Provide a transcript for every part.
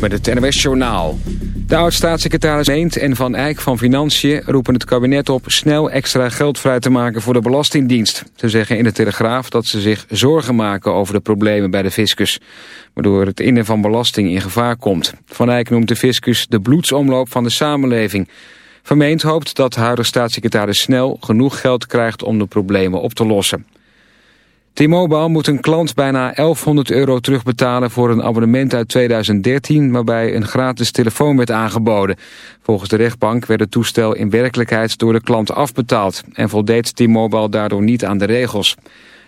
Met het NWS Journaal. De oud-staatssecretaris Meent en Van Eyck van Financiën roepen het kabinet op snel extra geld vrij te maken voor de Belastingdienst. Ze zeggen in de Telegraaf dat ze zich zorgen maken over de problemen bij de fiscus, waardoor het innen van belasting in gevaar komt. Van Eyck noemt de fiscus de bloedsomloop van de samenleving. Vermeend hoopt dat de huidige staatssecretaris snel genoeg geld krijgt om de problemen op te lossen. T-Mobile moet een klant bijna 1100 euro terugbetalen voor een abonnement uit 2013 waarbij een gratis telefoon werd aangeboden. Volgens de rechtbank werd het toestel in werkelijkheid door de klant afbetaald en voldeed T-Mobile daardoor niet aan de regels.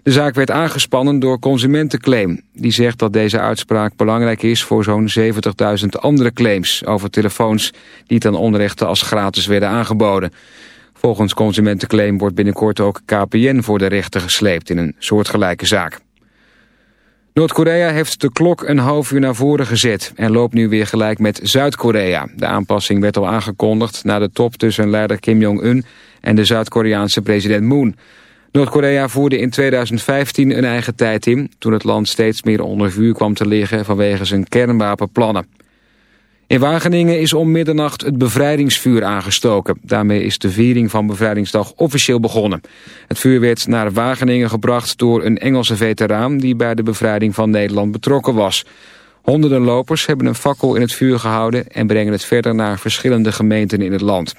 De zaak werd aangespannen door Consumentenclaim. Die zegt dat deze uitspraak belangrijk is voor zo'n 70.000 andere claims over telefoons die ten onrechte als gratis werden aangeboden. Volgens Consumentenclaim wordt binnenkort ook KPN voor de rechter gesleept in een soortgelijke zaak. Noord-Korea heeft de klok een half uur naar voren gezet en loopt nu weer gelijk met Zuid-Korea. De aanpassing werd al aangekondigd na de top tussen leider Kim Jong-un en de Zuid-Koreaanse president Moon. Noord-Korea voerde in 2015 een eigen tijd in... toen het land steeds meer onder vuur kwam te liggen vanwege zijn kernwapenplannen. In Wageningen is om middernacht het bevrijdingsvuur aangestoken. Daarmee is de viering van Bevrijdingsdag officieel begonnen. Het vuur werd naar Wageningen gebracht door een Engelse veteraan... die bij de bevrijding van Nederland betrokken was. Honderden lopers hebben een fakkel in het vuur gehouden... en brengen het verder naar verschillende gemeenten in het land.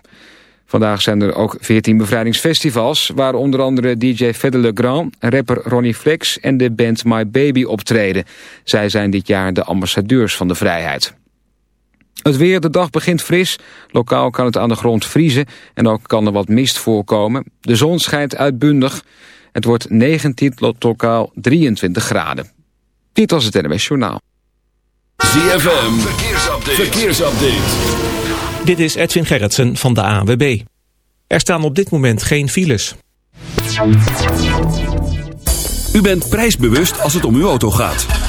Vandaag zijn er ook 14 bevrijdingsfestivals... waar onder andere DJ Fedde Le Grand, rapper Ronnie Flex... en de band My Baby optreden. Zij zijn dit jaar de ambassadeurs van de vrijheid. Het weer, de dag begint fris. Lokaal kan het aan de grond vriezen en ook kan er wat mist voorkomen. De zon schijnt uitbundig. Het wordt 19 tot lokaal 23 graden. Dit was het NWS Journaal. ZFM, verkeersupdate. verkeersupdate. Dit is Edwin Gerritsen van de ANWB. Er staan op dit moment geen files. U bent prijsbewust als het om uw auto gaat.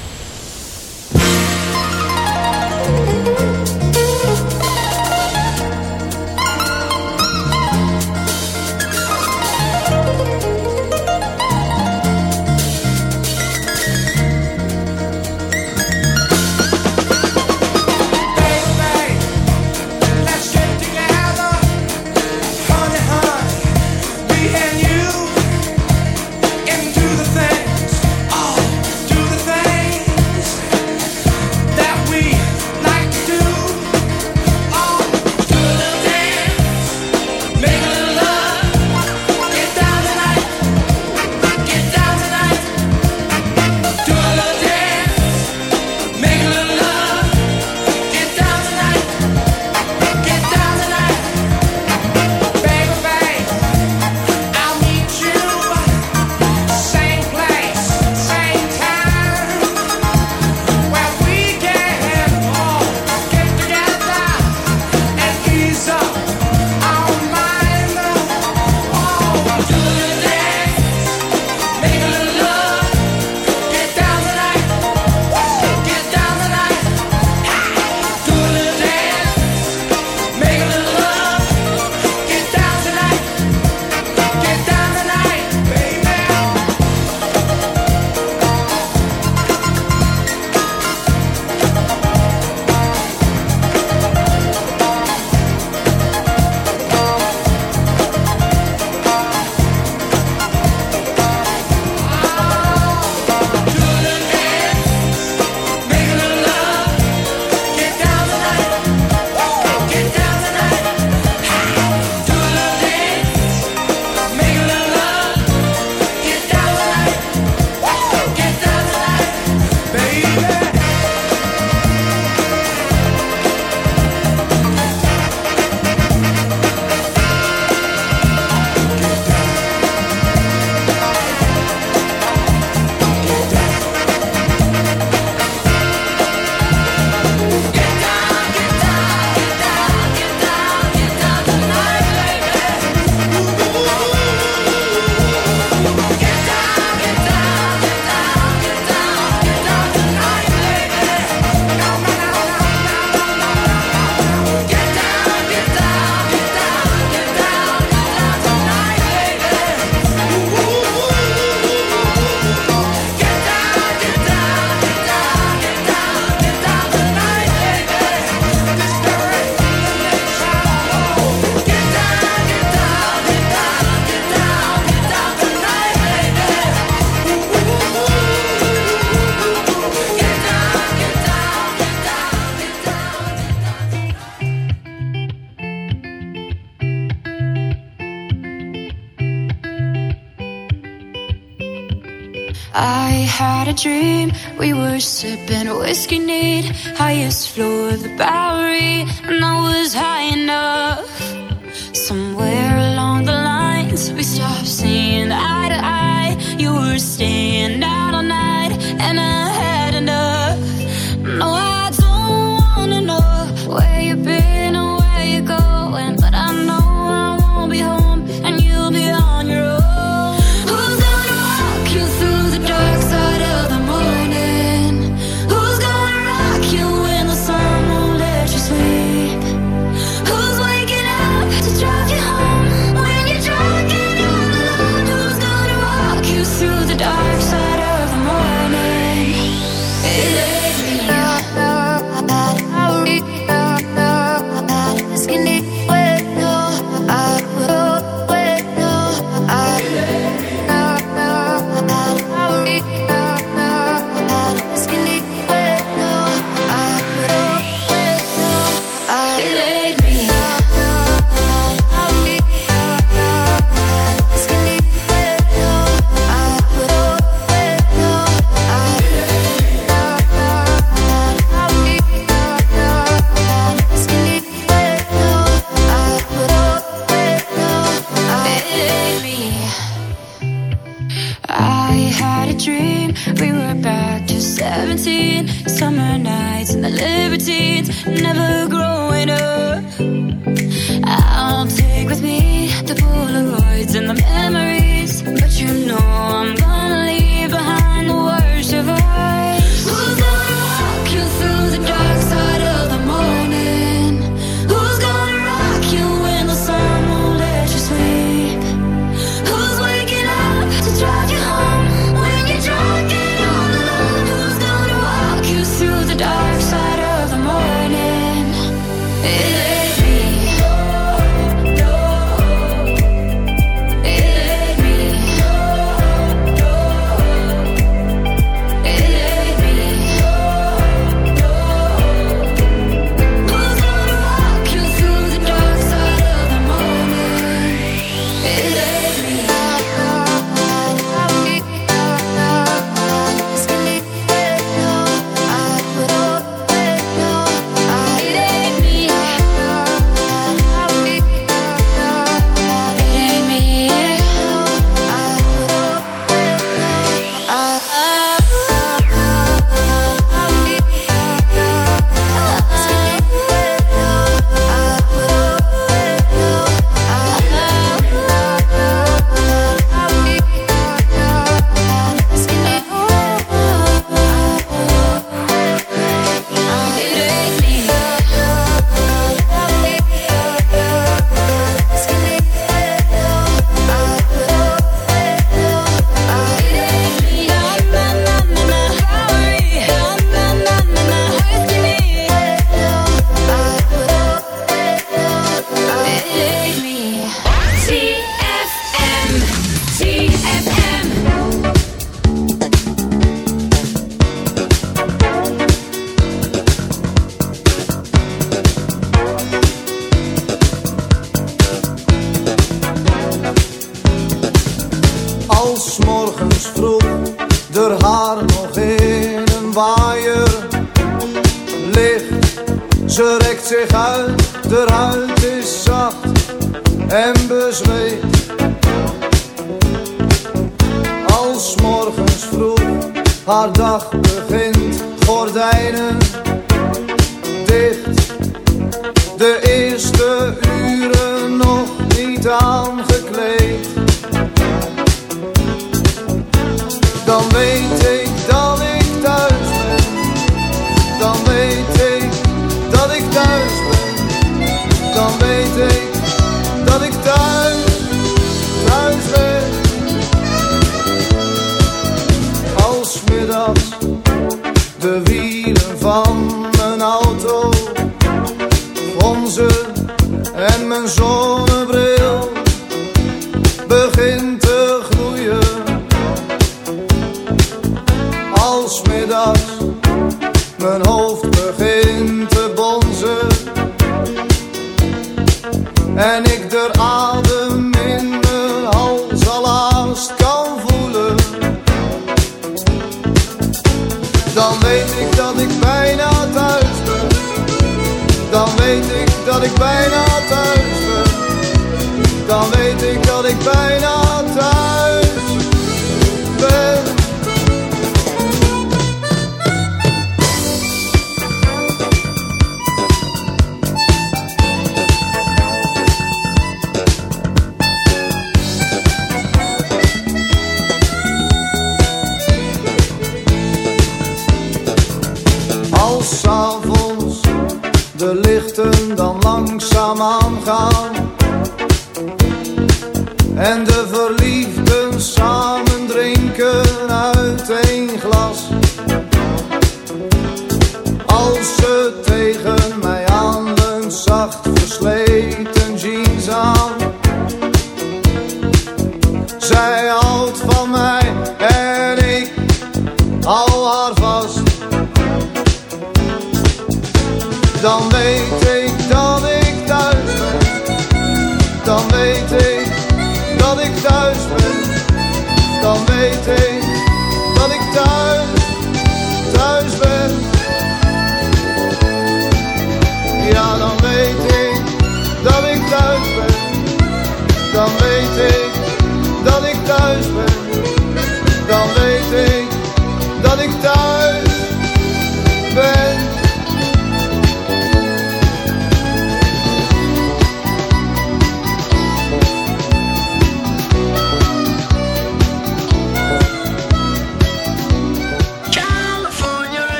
best you need, highest floor, the best.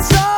so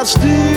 I still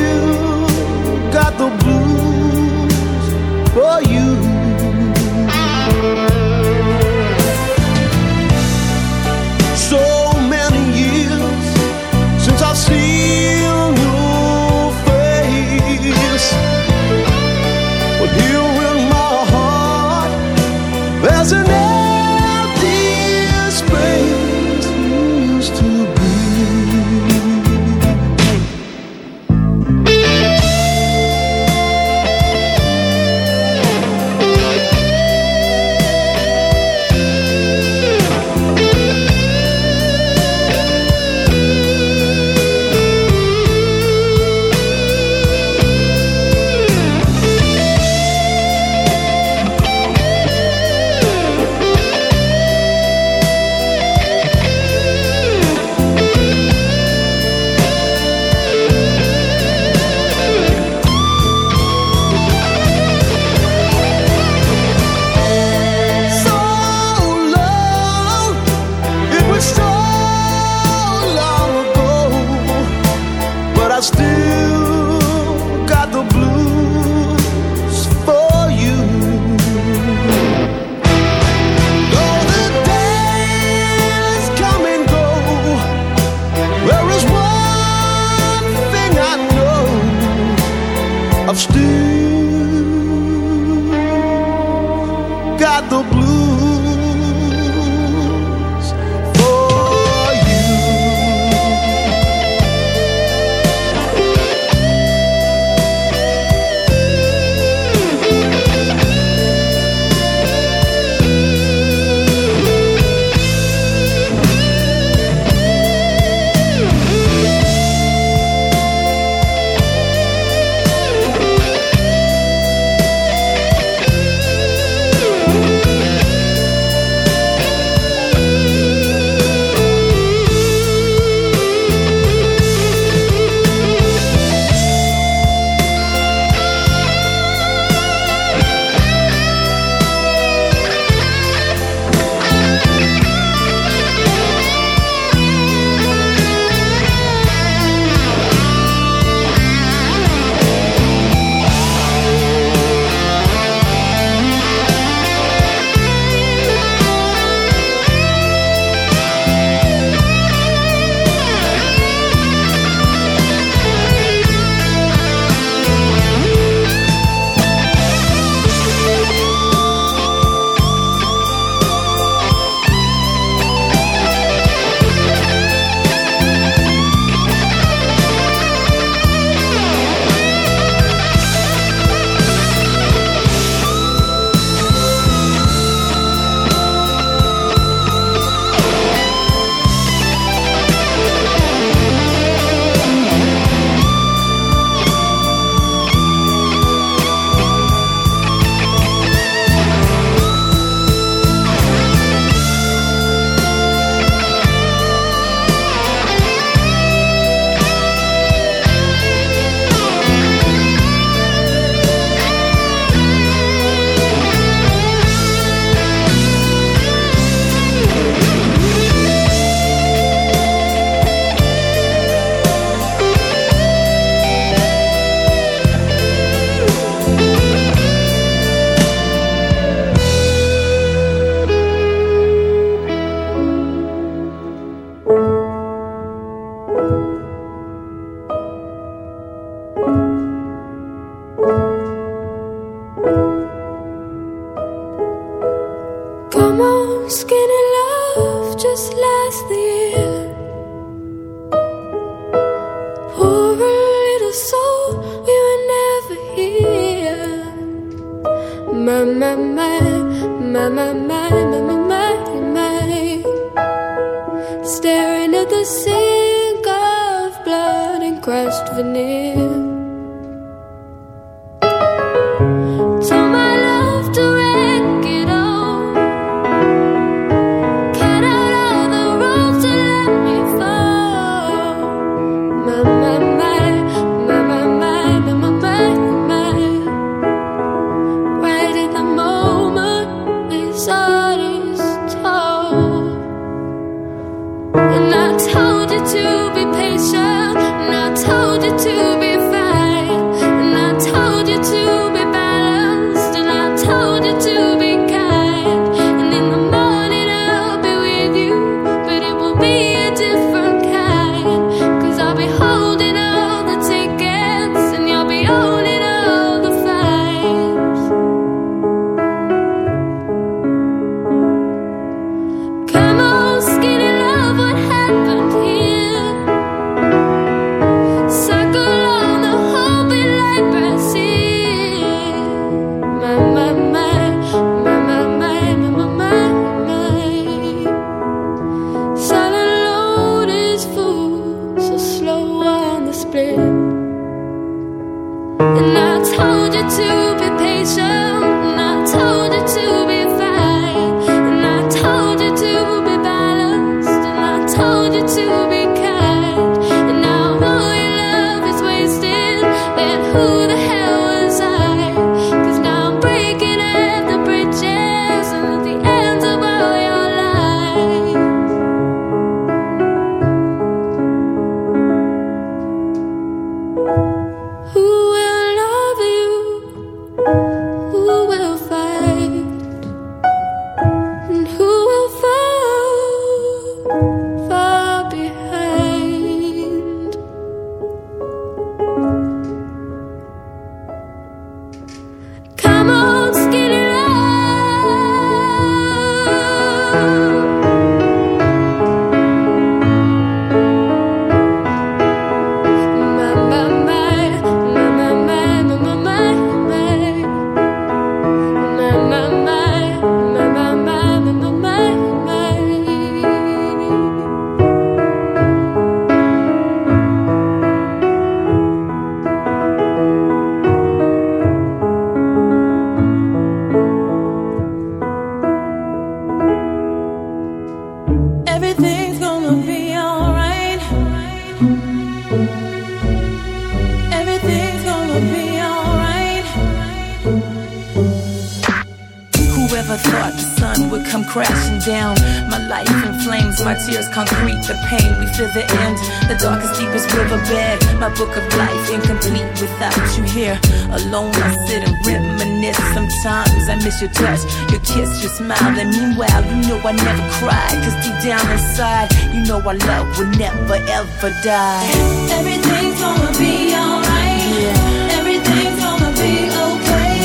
Deepest riverbed. My book of life incomplete without you here. Alone, I sit and reminisce. Sometimes I miss your touch, your kiss, your smile. And meanwhile, you know I never cry. Cause deep down inside, you know our love will never ever die. Everything's gonna be alright. Yeah. Everything's gonna be okay.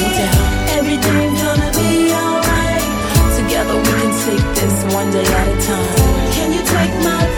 Everything's gonna be alright. Together we can take this one day at a time. Can you take my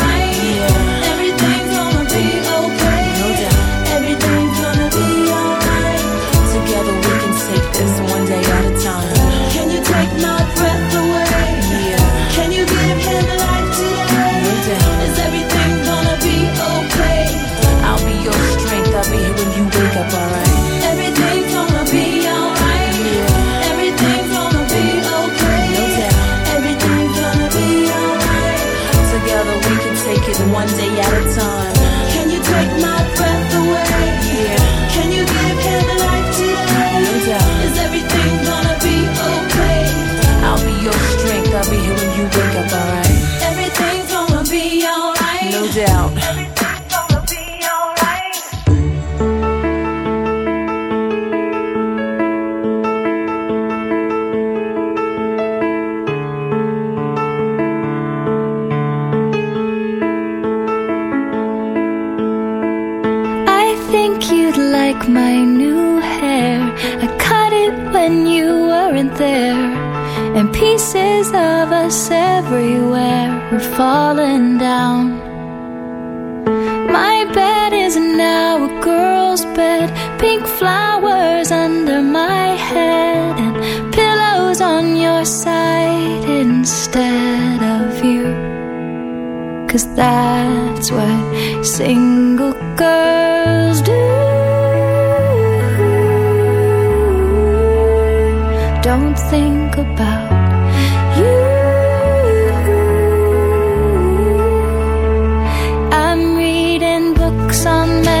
sun